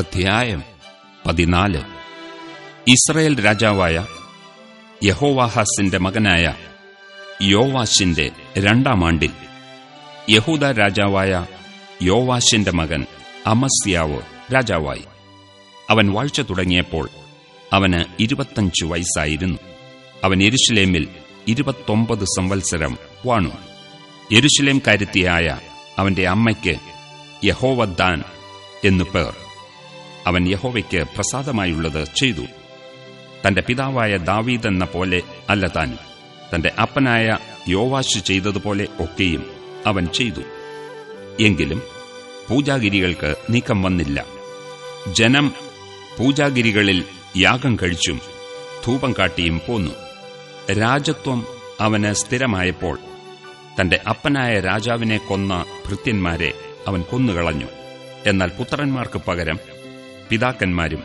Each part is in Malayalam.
അധ്യായം പതിനാല്. ഇസ്രയേൽ രാജാവായ യഹോവാഹാസിന്റെ മകനായ യോവാശിന്റെ രണ്ടാം ആണ്ടിൽ യഹൂദ രാജാവായ യോവാശിന്റെ മകൻ അമസ്യാവ് രാജാവായി. അവൻ വാഴ്ച തുടങ്ങിയപ്പോൾ അവന് ഇരുപത്തഞ്ചു വയസ്സായിരുന്നു. അവൻ എരുഷലേമിൽ ഇരുപത്തൊമ്പത് സംവത്സരം വാണു. എരുഷലേം കാര്യത്തിയായ അവന്റെ അമ്മയ്ക്ക് യഹോവദ്ദാൻ എന്നു പേർ. അവൻ യഹോവയ്ക്ക് പ്രസാദമായുള്ളത് ചെയ്തു. തന്റെ പിതാവായ ദാവീദ് എന്ന പോലെ അല്ല താനും. തന്റെ അപ്പനായ യോവാശ് ചെയ്തതുപോലെ ഒക്കെയും അവൻ ചെയ്തു. എങ്കിലും പൂജാഗിരികൾക്ക് നീക്കം വന്നില്ല. ജനം പൂജാഗിരികളിൽ യാഗം കഴിച്ചും ധൂപം കാട്ടിയും പോന്നു. രാജത്വം അവന് സ്ഥിരമായപ്പോൾ തന്റെ അപ്പനായ രാജാവിനെ കൊന്ന ഭൃത്യന്മാരെ അവൻ കൊന്നുകളഞ്ഞു. എന്നാൽ പുത്രന്മാർക്ക് പകരം പിതാക്കന്മാരും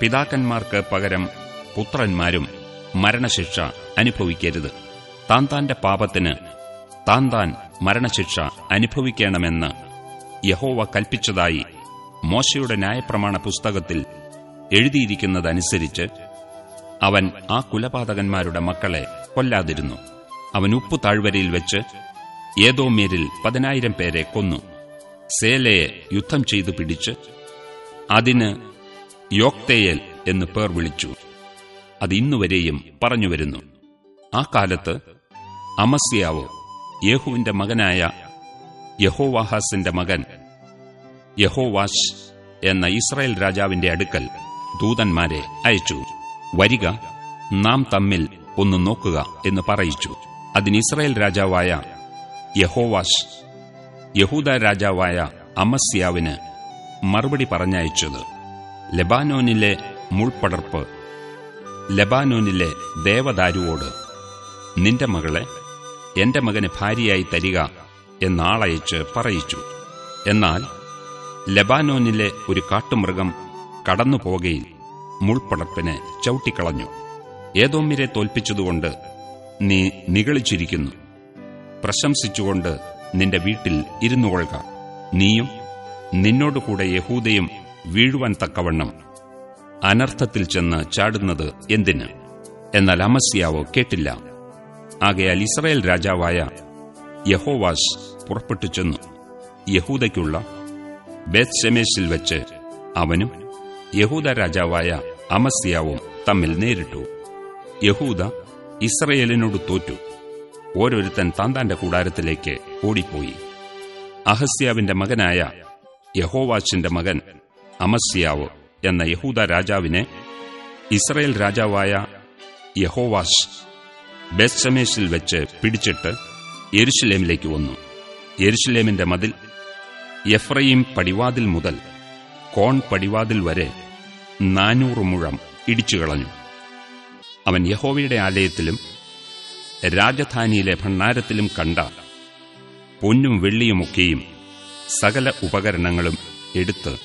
പിതാക്കന്മാർക്ക് പകരം പുത്രന്മാരും മരണശിക്ഷ അനുഭവിക്കരുത്. താൻ താന്റെ പാപത്തിന് താൻ താൻ മരണശിക്ഷ അനുഭവിക്കണമെന്ന് യഹോവ കൽപ്പിച്ചതായി മോശയുടെ ന്യായപ്രമാണ പുസ്തകത്തിൽ എഴുതിയിരിക്കുന്നതനുസരിച്ച് അവൻ ആ കുലപാതകന്മാരുടെ മക്കളെ കൊല്ലാതിരുന്നു. അവൻ ഉപ്പു താഴ്വരയിൽ വെച്ച് ഏതോമേരിൽ പതിനായിരം പേരെ കൊന്നു. സേലയെ യുദ്ധം ചെയ്തു പിടിച്ച് അതിന് യോക്തേയൽ എന്ന് പേർ വിളിച്ചു. അത് ഇന്നുവരെയും പറഞ്ഞു വരുന്നു ആ കാലത്ത് അമസ്യാവ് യേഹുവിന്റെ മകനായ യഹോവാഹാസിന്റെ മകൻ യഹോവാഷ് എന്ന ഇസ്രായേൽ രാജാവിന്റെ അടുക്കൽ ദൂതന്മാരെ അയച്ചു. വരിക നാം തമ്മിൽ ഒന്ന് നോക്കുക എന്ന് പറയിച്ചു. അതിന് ഇസ്രായേൽ രാജാവായ യഹോവാഷ് യഹൂദ രാജാവായ അമസ്യാവിന് മറുപടി പറഞ്ഞയച്ചത്. ലെബാനോനിലെ മുൾപ്പടർപ്പ് ലെബാനോനിലെ ദേവദാരുവോട് നിന്റെ മകളെ എന്റെ മകന് ഭാര്യയായി തരിക എന്നാളയച്ച് പറയിച്ചു. എന്നാൽ ലെബാനോനിലെ ഒരു കാട്ടുമൃഗം കടന്നുപോകയിൽ മുൾപ്പടർപ്പിനെ ചവിട്ടിക്കളഞ്ഞു. ഏതോമിരെ തോൽപ്പിച്ചതുകൊണ്ട് നീ നികളിച്ചിരിക്കുന്നു പ്രശംസിച്ചുകൊണ്ട് നിന്റെ വീട്ടിൽ ഇരുന്നുകൊള്ളുക. നീയും നിന്നോടുകൂടെ യഹൂദയും വീഴുവാൻ തക്കവണ്ണം. അനർത്ഥത്തിൽ ചെന്ന് ചാടുന്നത് എന്തിന്? എന്നാൽ അമസ്യാവോ കേട്ടില്ല. ആകയാൽ ഇസ്രായേൽ രാജാവായ യഹോവാസ് പുറപ്പെട്ടു ചെന്നു. യഹൂദയ്ക്കുള്ള ബേത്ഷെമേശിൽ വെച്ച് അവനും യഹൂദ രാജാവായ അമസ്യാവും തമ്മിൽ നേരിട്ടു. യഹൂദ ഇസ്രയേലിനോട് തോറ്റു. ഓരോരുത്തൻ താന്താന്റെ കൂടാരത്തിലേക്ക് ഓടിപ്പോയി. അഹസ്യാവിന്റെ മകനായ യഹോവാച്ചിന്റെ മകൻ അമസ്യാവ് എന്ന യഹൂദ രാജാവിനെ ഇസ്രയേൽ രാജാവായ യഹോവാഷ് ബെസ്റ്റമേഷിൽ വെച്ച് പിടിച്ചിട്ട് യെരുഷലേമിലേക്ക് വന്നു. യെരുഷലേമിന്റെ മതിൽ എഫ്രയീം പടിവാതിൽ മുതൽ കോൺ പടിവാതിൽ വരെ നാനൂറ് മുഴം ഇടിച്ചുകളഞ്ഞു അവൻ യഹോവയുടെ ആലയത്തിലും രാജധാനിയിലെ ഭണ്ണാരത്തിലും കണ്ട പൊന്നും വെള്ളിയുമൊക്കെയും സകല ഉപകരണങ്ങളും എടുത്ത്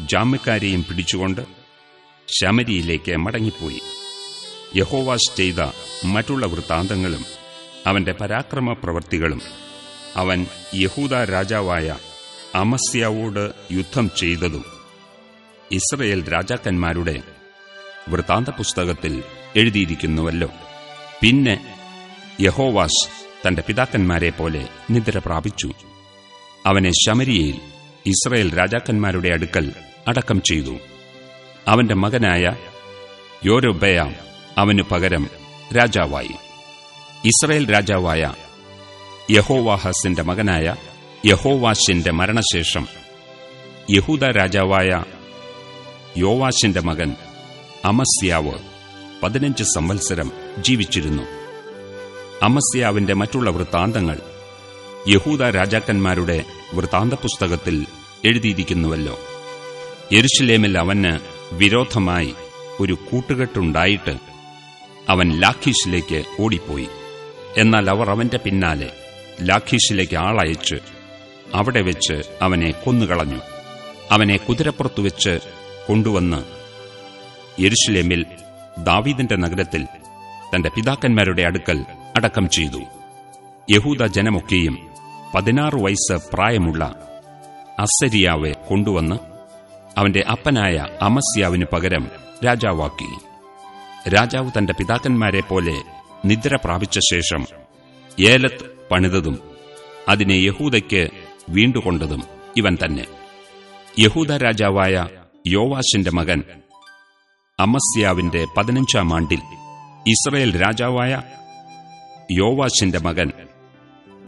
ജാമ്യക്കാരെയും പിടിച്ചുകൊണ്ട് ശമരിയിലേക്ക് മടങ്ങിപ്പോയി. യഹോവാസ് ചെയ്ത മറ്റുള്ള വൃത്താന്തങ്ങളും അവന്റെ പരാക്രമ പ്രവൃത്തികളും അവൻ യഹൂദ രാജാവായ അമസ്യാവോട് യുദ്ധം ചെയ്തതും ഇസ്രയേൽ രാജാക്കന്മാരുടെ വൃത്താന്ത പുസ്തകത്തിൽ എഴുതിയിരിക്കുന്നുവല്ലോ. പിന്നെ യഹോവാസ് തന്റെ പിതാക്കന്മാരെ പോലെ നിദ്ര പ്രാപിച്ചു. അവനെ ശമരിയയിൽ ഇസ്രയേൽ രാജാക്കന്മാരുടെ അടുക്കൽ അടക്കം ചെയ്തു. അവന്റെ മകനായ യോരൊബയാം അവനു പകരം രാജാവായി. ഇസ്രയേൽ രാജാവായ യഹോവാഹസിന്റെ മകനായ യഹോവാഷിന്റെ മരണശേഷം യഹൂദ രാജാവായ യോവാഷിന്റെ മകൻ അമസ്യാവ് പതിനഞ്ച് സംവത്സരം ജീവിച്ചിരുന്നു. അമസ്യാവിന്റെ മറ്റുള്ള വൃത്താന്തങ്ങൾ യഹൂദ രാജാക്കന്മാരുടെ വൃത്താന്ത പുസ്തകത്തിൽ എഴുതിയിരിക്കുന്നുവല്ലോ. യെരുഷലേമിൽ അവന് വിരോധമായി ഒരു കൂട്ടുകെട്ടുണ്ടായിട്ട് അവൻ ലാഖീഷിലേക്ക് ഓടിപ്പോയി. എന്നാൽ അവർ അവന്റെ പിന്നാലെ ലാഖീഷിലേക്ക് ആളയച്ച് അവിടെ വെച്ച് അവനെ കൊന്നുകളഞ്ഞു. അവനെ കുതിരപ്പുറത്തു വെച്ച് കൊണ്ടുവന്ന് യെരുഷലേമിൽ ദാവീദിന്റെ നഗരത്തിൽ തന്റെ പിതാക്കന്മാരുടെ അടുക്കൽ അടക്കം ചെയ്തു. യഹൂദ ജനമൊക്കെയും പതിനാറ് വയസ്സ് പ്രായമുള്ള അസരിയാവെ കൊണ്ടുവന്ന് അവന്റെ അപ്പനായ അമസ്യാവിന് പകരം രാജാവാക്കി. രാജാവ് തന്റെ പിതാക്കന്മാരെ പോലെ നിദ്ര പ്രാപിച്ച ശേഷം ഏലത്ത് പണിതതും അതിനെ യഹൂദയ്ക്ക് വീണ്ടുകൊണ്ടതും ഇവൻ തന്നെ. യഹൂദ രാജാവായ യോവാശിന്റെ മകൻ അമസ്യാവിന്റെ പതിനഞ്ചാം ആണ്ടിൽ ഇസ്രയേൽ രാജാവായ യോവാശിന്റെ മകൻ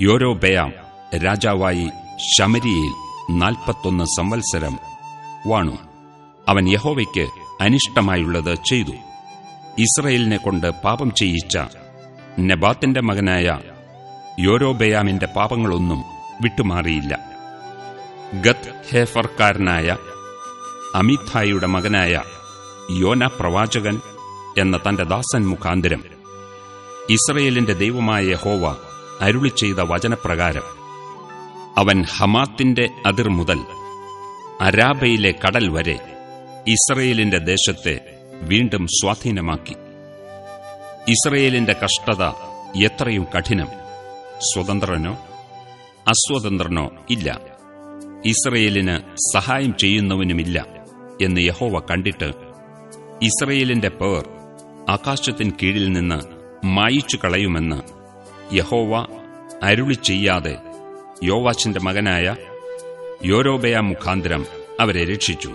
യോരോബയാം രാജാവായി ശമരിയിൽ നാൽപ്പത്തൊന്ന് സംവത്സരം വാണു. അവൻ യഹോവയ്ക്ക് അനിഷ്ടമായുള്ളത് ചെയ്തു. ഇസ്രയേലിനെ കൊണ്ട് പാപം ചെയ്യിച്ച നബാത്തിന്റെ മകനായ യോരോബയാമിന്റെ പാപങ്ങളൊന്നും വിട്ടുമാറിയില്ല. ഗത് ഹേഫർക്കാരനായ അമിതായിയുടെ മകനായ യോന പ്രവാചകൻ എന്ന തന്റെ ദാസൻ മുഖാന്തരം ഇസ്രയേലിന്റെ ദൈവമായ ഹോവ അരുളി ചെയ്ത വചനപ്രകാരം അവൻ ഹമാത്തിന്റെ അതിർ മുതൽ അരാബയിലെ കടൽ വരെ ഇസ്രയേലിന്റെ ദേശത്തെ വീണ്ടും സ്വാധീനമാക്കി. ഇസ്രയേലിന്റെ കഷ്ടത എത്രയും കഠിനം. സ്വതന്ത്രനോ അസ്വതന്ത്രനോ ഇല്ല. ഇസ്രയേലിന് സഹായം ചെയ്യുന്നവനുമില്ല എന്ന് യഹോവ കണ്ടിട്ട് ഇസ്രയേലിന്റെ പേർ ആകാശത്തിൻ കീഴിൽ നിന്ന് മായിച്ചു കളയുമെന്ന് യഹോവ അരുളി ചെയ്യാതെ യോവാച്ചിന്റെ മകനായ യോരോബയാം മുഖാന്തരം അവരെ രക്ഷിച്ചു.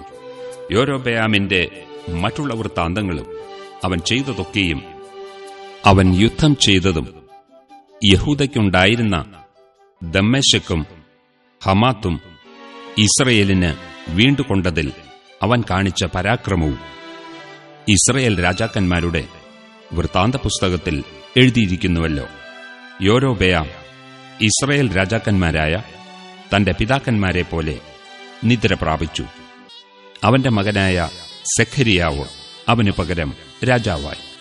യോരോബയാമിന്റെ മറ്റുള്ള വൃത്താന്തങ്ങളും അവൻ ചെയ്തതൊക്കെയും അവൻ യുദ്ധം ചെയ്തതും യഹൂദയ്ക്കുണ്ടായിരുന്ന ദമ്മേശക്കും ഹമാത്തും ഇസ്രയേലിന് വീണ്ടുകൊണ്ടതിൽ അവൻ കാണിച്ച പരാക്രമവും ഇസ്രയേൽ രാജാക്കന്മാരുടെ വൃത്താന്ത പുസ്തകത്തിൽ എഴുതിയിരിക്കുന്നുവല്ലോ. യോരോബയാം ഇസ്രയേൽ രാജാക്കന്മാരായ തന്റെ പിതാക്കന്മാരെ പോലെ നിദ്ര പ്രാപിച്ചു. അവന്റെ മകനായ സെഖരിയാവ് അവനു പകരം രാജാവായി.